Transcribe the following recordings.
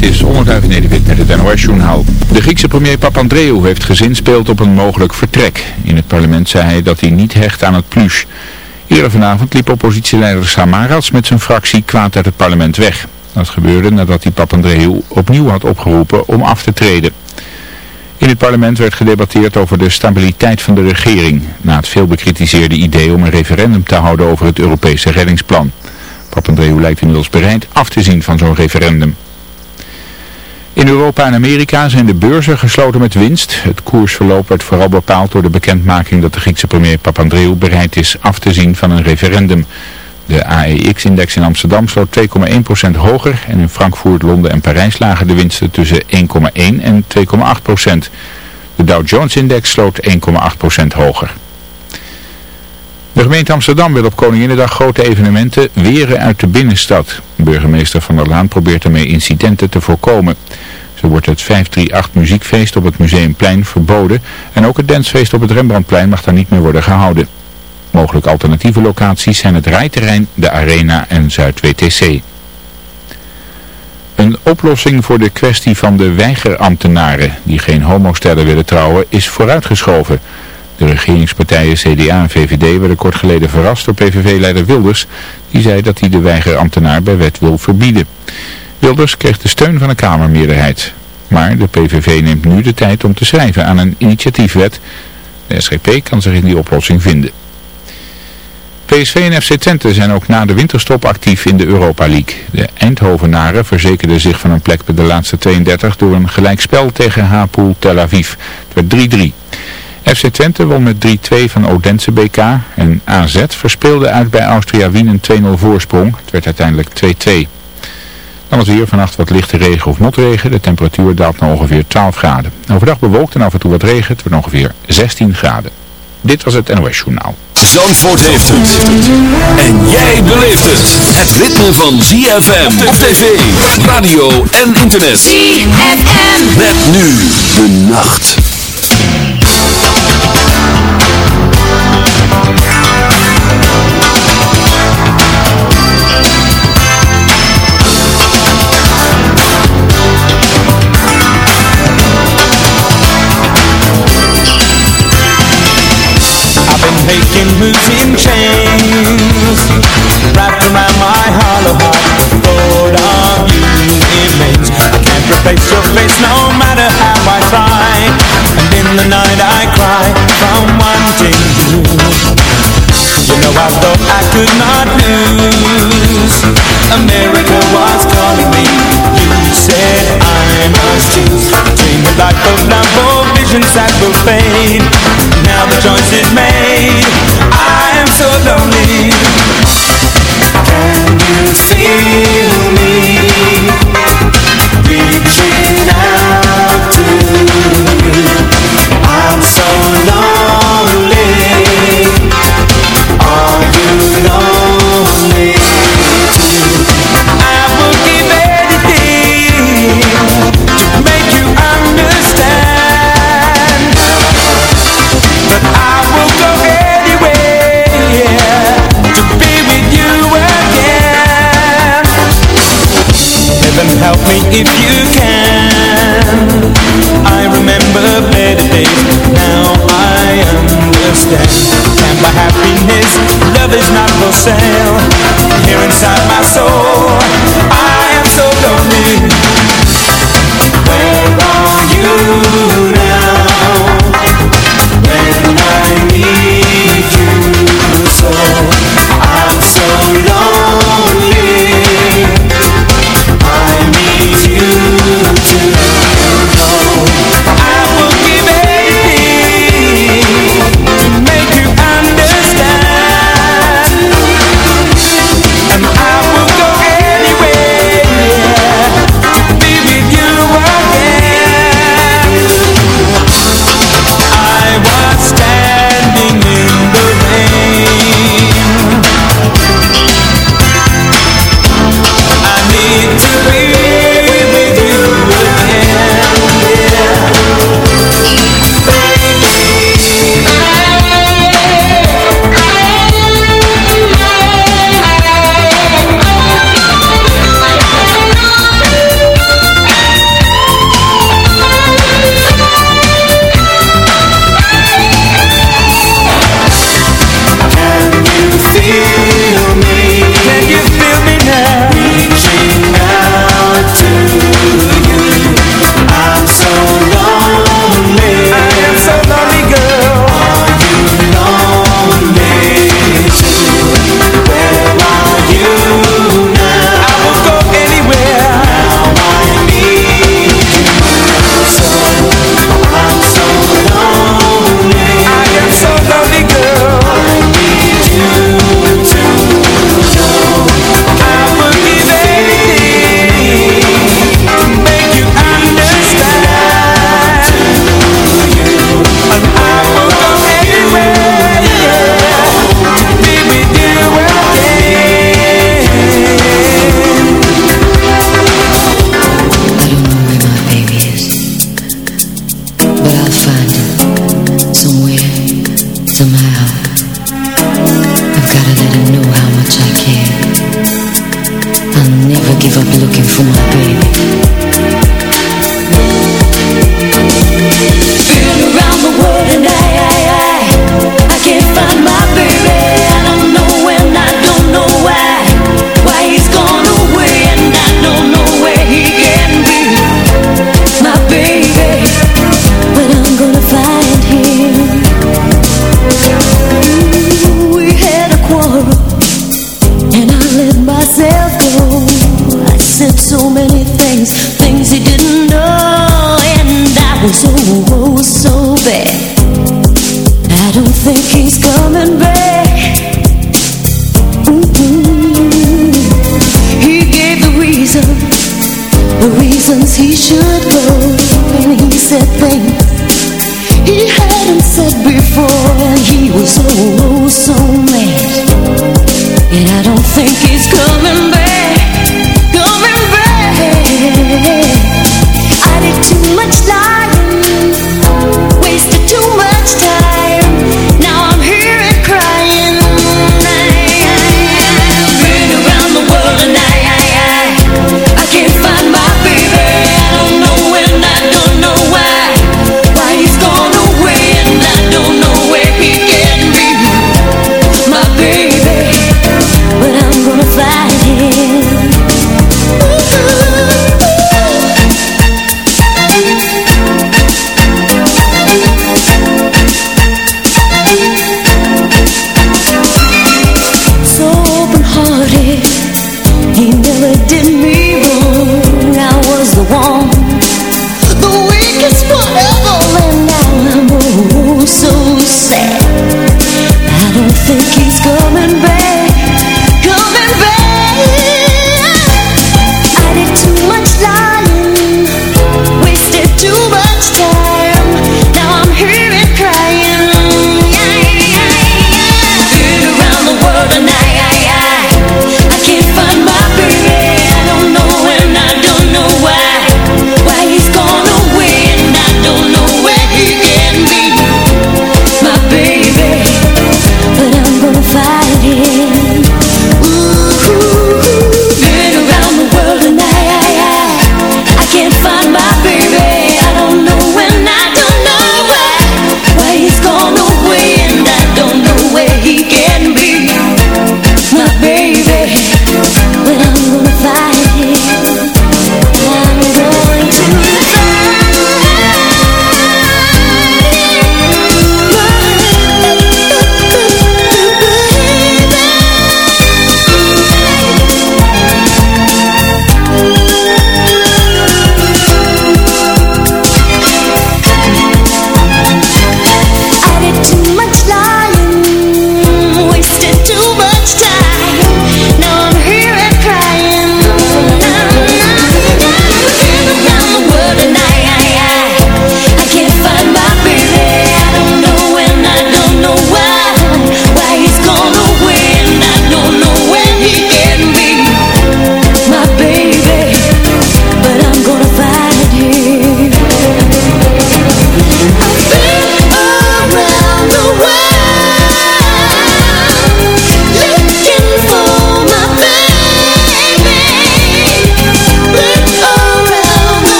Dit is Onderduif Nederwit met het NOS-journaal. De Griekse premier Papandreou heeft gezinspeeld op een mogelijk vertrek. In het parlement zei hij dat hij niet hecht aan het plus. Eerder vanavond liep oppositieleider Samaras met zijn fractie kwaad uit het parlement weg. Dat gebeurde nadat hij Papandreou opnieuw had opgeroepen om af te treden. In het parlement werd gedebatteerd over de stabiliteit van de regering, na het veel bekritiseerde idee om een referendum te houden over het Europese reddingsplan. Papandreou lijkt inmiddels bereid af te zien van zo'n referendum. In Europa en Amerika zijn de beurzen gesloten met winst. Het koersverloop werd vooral bepaald door de bekendmaking dat de Griekse premier Papandreou bereid is af te zien van een referendum. De AEX-index in Amsterdam sloot 2,1% hoger en in Frankfurt, Londen en Parijs lagen de winsten tussen 1,1 en 2,8%. De Dow Jones-index sloot 1,8% hoger. De gemeente Amsterdam wil op Koninginnedag grote evenementen weren uit de binnenstad. Burgemeester Van der Laan probeert ermee incidenten te voorkomen. Zo wordt het 538 muziekfeest op het Museumplein verboden en ook het dansfeest op het Rembrandtplein mag daar niet meer worden gehouden. Mogelijke alternatieve locaties zijn het rijterrein, de Arena en Zuid-WTC. Een oplossing voor de kwestie van de weigerambtenaren die geen homostellen willen trouwen is vooruitgeschoven. De regeringspartijen CDA en VVD werden kort geleden verrast door PVV-leider Wilders. Die zei dat hij de weigerambtenaar bij wet wil verbieden. Wilders kreeg de steun van een Kamermeerderheid. Maar de PVV neemt nu de tijd om te schrijven aan een initiatiefwet. De SGP kan zich in die oplossing vinden. PSV en FC Twente zijn ook na de winterstop actief in de Europa League. De Eindhovenaren verzekerden zich van een plek bij de laatste 32 door een gelijkspel tegen Hapoel Tel Aviv. Het werd 3-3. FC Twente won met 3-2 van Odense BK en AZ verspeelde uit bij Austria Wien een 2-0 voorsprong. Het werd uiteindelijk 2-2. Dan was hier vannacht wat lichte regen of motregen. De temperatuur daalt naar ongeveer 12 graden. Overdag bewolkt en af en toe wat regen. Het wordt ongeveer 16 graden. Dit was het NOS Journaal. Zandvoort heeft het. En jij beleeft het. Het ritme van ZFM op tv, radio en internet. ZFM. Met nu de nacht. Chains Wrapped around my hollow heart thought of you I can't replace your face no matter how I try. And in the night I cry from wanting I thought I could not lose. America was calling me. You said I must choose Between the life of love or visions that will fade. Now the choice is made. I am so lonely help me if you can. I remember better days. Now I understand. Can't buy happiness Love is not for sale. Here inside my soul I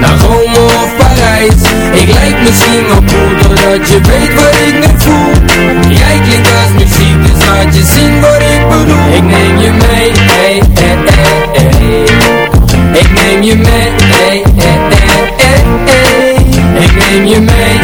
naar Rome of Parijs Ik lijk misschien wel cool Doordat je weet wat ik nu voel Jij klinkt als muziek Dus laat je zien wat ik bedoel Ik neem je mee hey, hey, hey, hey. Ik neem je mee hey, hey, hey, hey, hey. Ik neem je mee